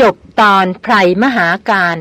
จบตอนไพรมหาการ